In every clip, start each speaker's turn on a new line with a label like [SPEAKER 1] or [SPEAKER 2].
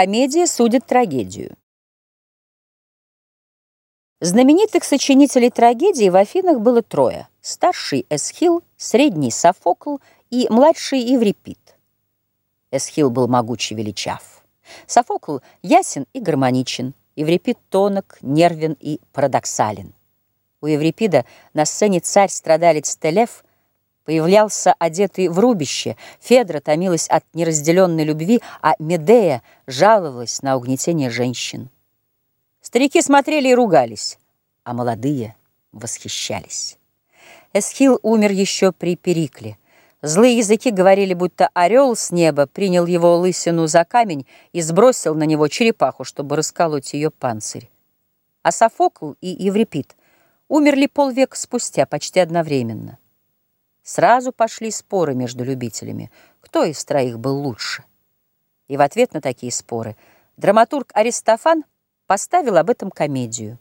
[SPEAKER 1] Комедия судит трагедию. Знаменитых сочинителей трагедии в Афинах было трое. Старший Эсхил, средний Софокл и младший Еврипид. Эсхил был могучий величав. Софокл ясен и гармоничен. Еврипид тонок, нервен и парадоксален. У Еврипида на сцене царь-страдалец Телеф появлялся одетый в рубище, Федра томилась от неразделенной любви, а Медея жаловалась на угнетение женщин. Старики смотрели и ругались, а молодые восхищались. Эсхил умер еще при Перикле. Злые языки говорили, будто орел с неба принял его лысину за камень и сбросил на него черепаху, чтобы расколоть ее панцирь. А Софокл и Еврипид умерли полвека спустя, почти одновременно. Сразу пошли споры между любителями, кто из троих был лучше. И в ответ на такие споры драматург Аристофан поставил об этом комедию.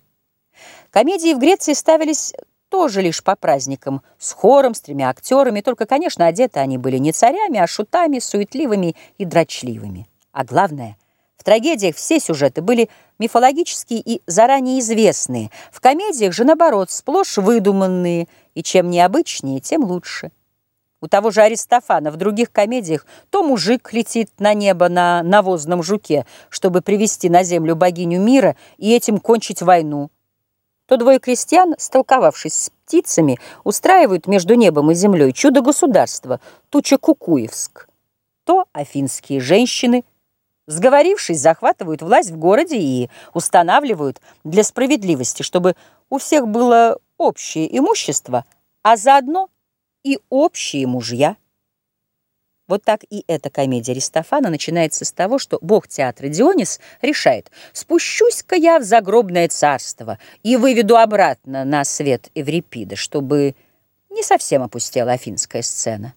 [SPEAKER 1] Комедии в Греции ставились тоже лишь по праздникам, с хором, с тремя актерами, только, конечно, одеты они были не царями, а шутами, суетливыми и дрочливыми. А главное, в трагедиях все сюжеты были мифологические и заранее известные, в комедиях же, наоборот, сплошь выдуманные – и чем необычнее, тем лучше. У того же Аристофана в других комедиях то мужик летит на небо на навозном жуке, чтобы привести на землю богиню мира и этим кончить войну, то двое крестьян, столковавшись с птицами, устраивают между небом и землей чудо-государство, туча Кукуевск, то афинские женщины, сговорившись, захватывают власть в городе и устанавливают для справедливости, чтобы у всех было общее имущество, а заодно и общие мужья. Вот так и эта комедия Аристофана начинается с того, что бог театра Дионис решает «Спущусь-ка я в загробное царство и выведу обратно на свет Эврипида, чтобы не совсем опустела афинская сцена».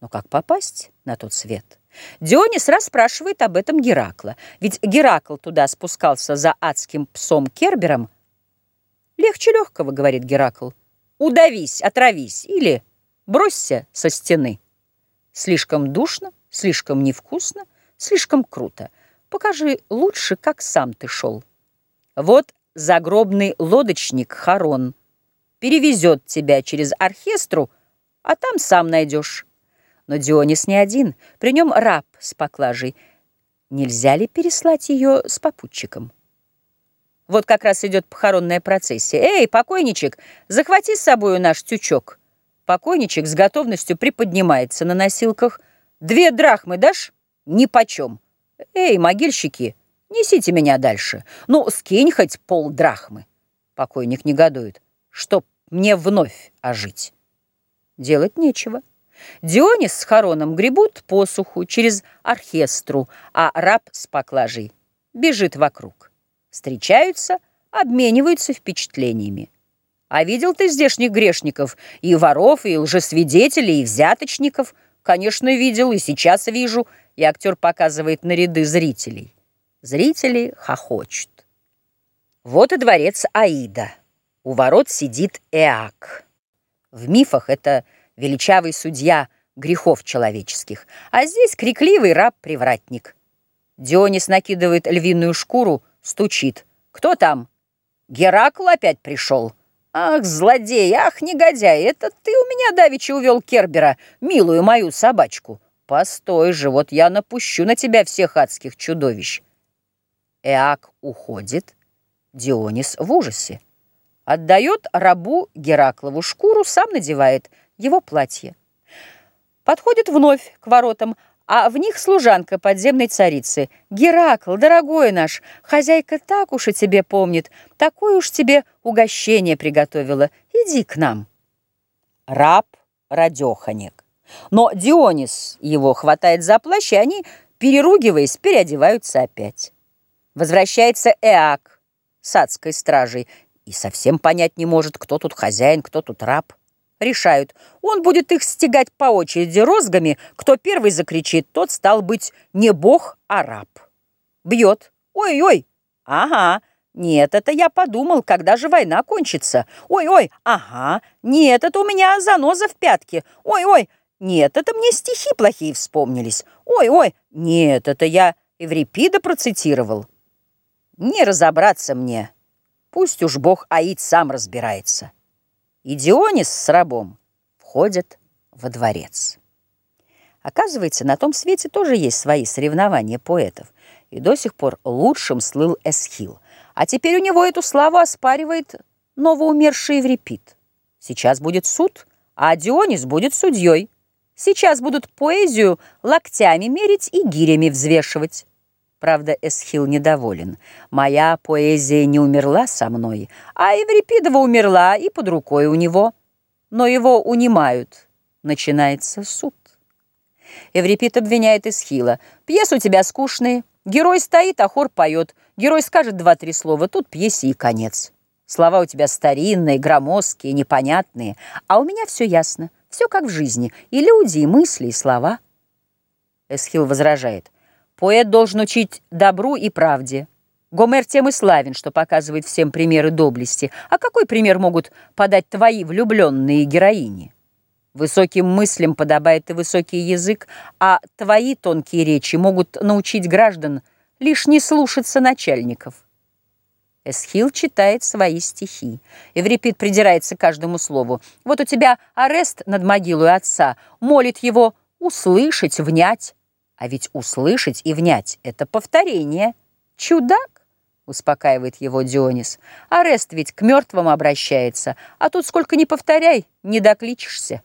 [SPEAKER 1] Но как попасть на тот свет? Дионис расспрашивает об этом Геракла, ведь Геракл туда спускался за адским псом Кербером, «Легче легкого», — говорит Геракл. «Удавись, отравись или бросься со стены». Слишком душно, слишком невкусно, слишком круто. Покажи лучше, как сам ты шел. Вот загробный лодочник Харон перевезет тебя через оркестру, а там сам найдешь. Но Дионис не один, при нем раб с поклажей. Нельзя ли переслать ее с попутчиком? Вот как раз идет похоронная процессия. «Эй, покойничек, захвати с собою наш тючок». Покойничек с готовностью приподнимается на носилках. «Две драхмы дашь? Нипочем. Эй, могильщики, несите меня дальше. Ну, скинь хоть полдрахмы». Покойник негодует. «Чтоб мне вновь ожить». Делать нечего. Дионис с Хароном гребут посуху через оркестру, а раб с поклажей бежит вокруг встречаются, обмениваются впечатлениями. А видел ты здешних грешников, и воров, и лжесвидетелей, и взяточников? Конечно, видел, и сейчас вижу. И актер показывает на ряды зрителей. Зрители хохочут. Вот и дворец Аида. У ворот сидит Эак. В мифах это величавый судья грехов человеческих, а здесь крикливый раб-привратник. Дионис накидывает львиную шкуру, Стучит. «Кто там?» «Геракл опять пришел». «Ах, злодей, ах, негодяй, это ты у меня давеча увел Кербера, милую мою собачку. Постой же, вот я напущу на тебя всех адских чудовищ». Эак уходит, Дионис в ужасе. Отдает рабу Гераклову шкуру, сам надевает его платье. Подходит вновь к воротам, а в них служанка подземной царицы. «Геракл, дорогой наш, хозяйка так уж и тебе помнит, такое уж тебе угощение приготовила. Иди к нам». Раб радеханек. Но Дионис его хватает за плащ, они, переругиваясь, переодеваются опять. Возвращается Эак с адской стражей и совсем понять не может, кто тут хозяин, кто тут раб решают. Он будет их стегать по очереди розгами. Кто первый закричит, тот стал быть не бог, а раб. Бьет. Ой-ой. Ага. Нет, это я подумал, когда же война кончится. Ой-ой. Ага. Нет, это у меня заноза в пятке. Ой-ой. Нет, это мне стихи плохие вспомнились. Ой-ой. Нет, это я Эврипида процитировал. Не разобраться мне. Пусть уж бог Аид сам разбирается. И Дионис с рабом входят во дворец. Оказывается, на том свете тоже есть свои соревнования поэтов, и до сих пор лучшим слыл Эсхил. А теперь у него эту славу оспаривает новоумерший Еврипид. Сейчас будет суд, а Дионис будет судьей. Сейчас будут поэзию локтями мерить и гирями взвешивать. Правда, Эсхил недоволен. Моя поэзия не умерла со мной, а Еврипидова умерла и под рукой у него. Но его унимают. Начинается суд. Эврипид обвиняет Эсхила. Пьесы у тебя скучные. Герой стоит, а хор поет. Герой скажет два-три слова, тут пьесе и конец. Слова у тебя старинные, громоздкие, непонятные. А у меня все ясно, все как в жизни. И люди, и мысли, и слова. Эсхил возражает. Поэт должен учить добру и правде. Гомер тем и славен, что показывает всем примеры доблести. А какой пример могут подать твои влюбленные героини? Высоким мыслям подобает и высокий язык, а твои тонкие речи могут научить граждан лишь не слушаться начальников. Эсхил читает свои стихи. Эврипид придирается к каждому слову. Вот у тебя арест над могилой отца, молит его услышать, внять. А ведь услышать и внять — это повторение. Чудак, успокаивает его Дионис. Арест ведь к мертвым обращается, а тут сколько ни повторяй, не докличешься.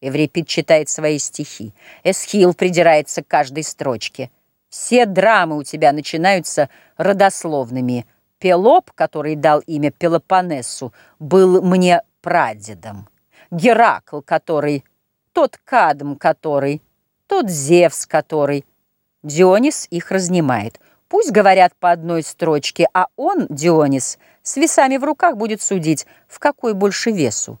[SPEAKER 1] Эврипид читает свои стихи. Эсхил придирается к каждой строчке. Все драмы у тебя начинаются родословными. Пелоп, который дал имя Пелопоннесу, был мне прадедом. Геракл, который, тот Кадм, который, тот Зевс, который. Дионис их разнимает. Пусть говорят по одной строчке, а он, Дионис, с весами в руках будет судить, в какой больше весу.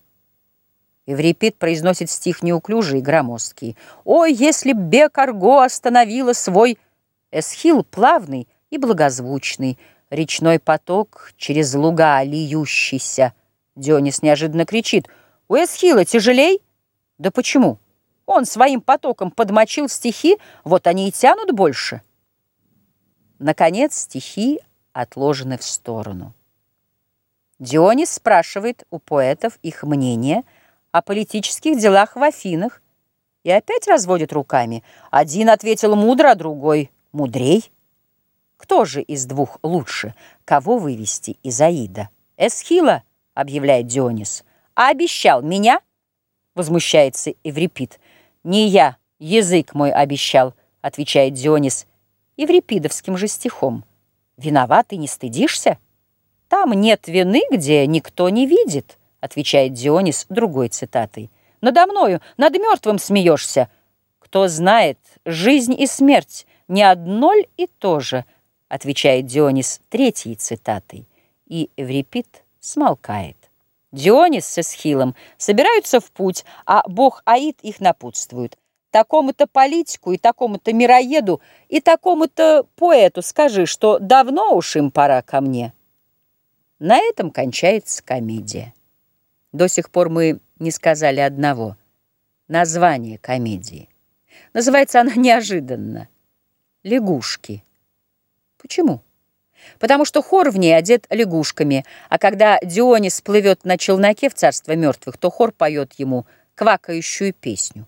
[SPEAKER 1] Еврипид произносит стих неуклюжий и громоздкий. «Ой, если б бег Арго остановила свой...» Эсхил плавный и благозвучный, речной поток через луга льющийся. Дионис неожиданно кричит. «У Эсхила тяжелей?» «Да почему? Он своим потоком подмочил стихи, вот они и тянут больше». Наконец стихи отложены в сторону. Дионис спрашивает у поэтов их мнение – о политических делах в Афинах и опять разводит руками. Один ответил мудро, а другой мудрей. Кто же из двух лучше? Кого вывести из Аида? Эсхила, объявляет Дионис. А обещал меня? Возмущается Эврипид. Не я, язык мой обещал, отвечает Дионис, еврипидовским же стихом. Виноватый не стыдишься? Там нет вины, где никто не видит отвечает Дионис другой цитатой. «Надо мною, над мертвым смеешься. Кто знает, жизнь и смерть не одно ль и то же», отвечает Дионис третьей цитатой. И Эврипид смолкает. Дионис с Эсхилом собираются в путь, а бог Аид их напутствует. Такому-то политику и такому-то мироеду и такому-то поэту скажи, что давно уж им пора ко мне. На этом кончается комедия. До сих пор мы не сказали одного. Название комедии. Называется она неожиданно. «Лягушки». Почему? Потому что хор в ней одет лягушками, а когда Дионис плывет на челноке в царство мертвых, то хор поет ему квакающую песню.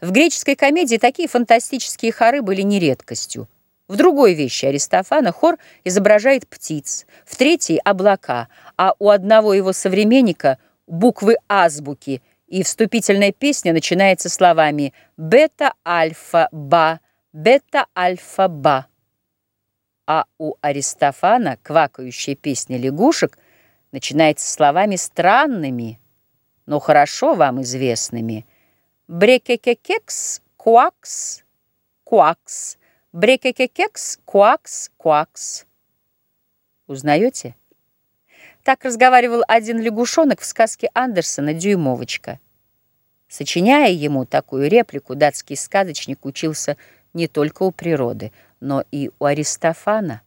[SPEAKER 1] В греческой комедии такие фантастические хоры были не редкостью. В другой вещи Аристофана хор изображает птиц, в третьей — облака, а у одного его современника — буквы азбуки, и вступительная песня начинается словами «бета-альфа-ба», «бета-альфа-ба». А у Аристофана квакающая песня лягушек начинается словами странными, но хорошо вам известными. Брекекекекс, куакс, куакс, брекекекекс, куакс, куакс. Узнаете? Так разговаривал один лягушонок в сказке Андерсона «Дюймовочка». Сочиняя ему такую реплику, датский сказочник учился не только у природы, но и у Аристофана.